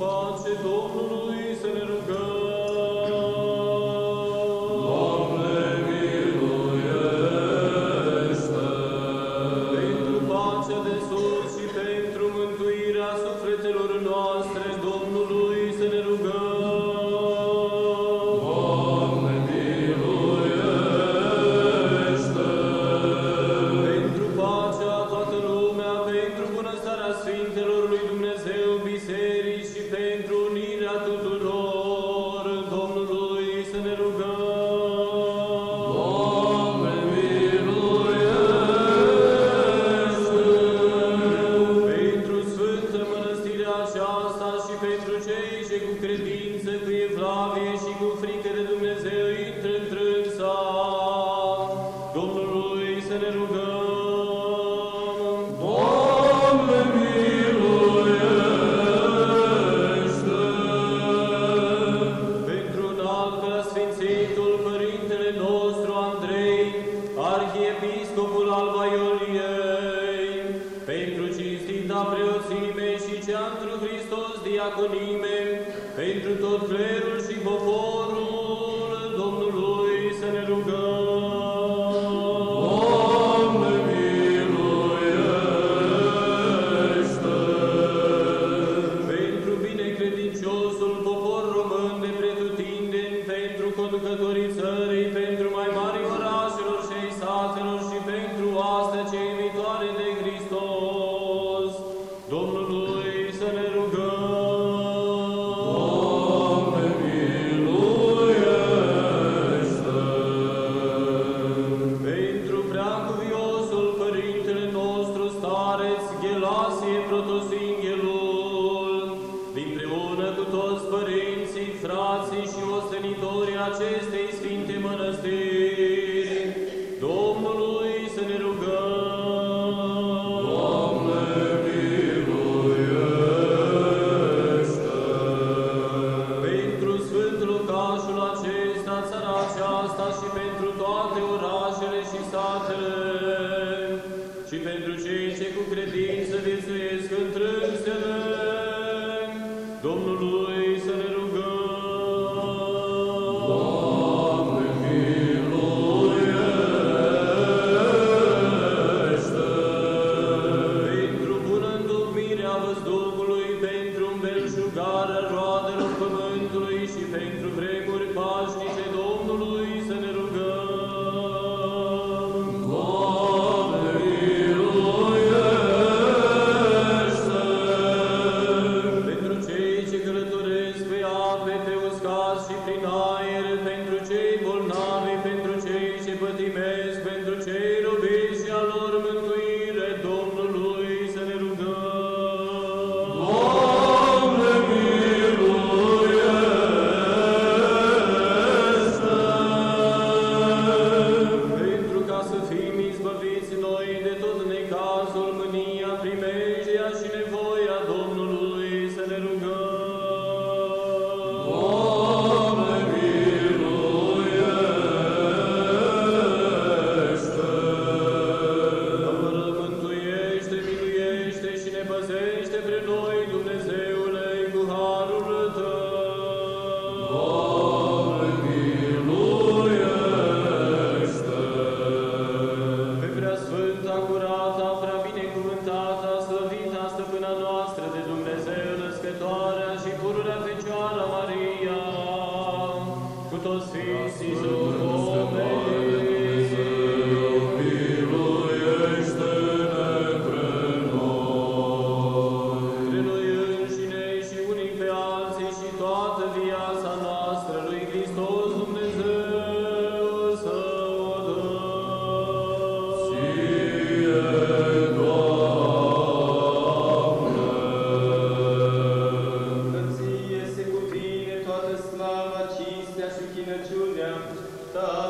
pace Domnului să ne rugăm. pentru cei ce cu credință, cu evlavie și cu frică de Dumnezeu intră în trânsa Domnului să ne rugăm. diaconime, pentru tot clerul și poporul, acestei sfinte mănăstiri, Domnului să ne rugăm. Doamne, miluiește! Pentru sfânt locașul acesta, țara aceasta și pentru toate orașele și satele, și pentru cei ce cu credință viețuiesc întrânsele, Domnului frutos físicos. 다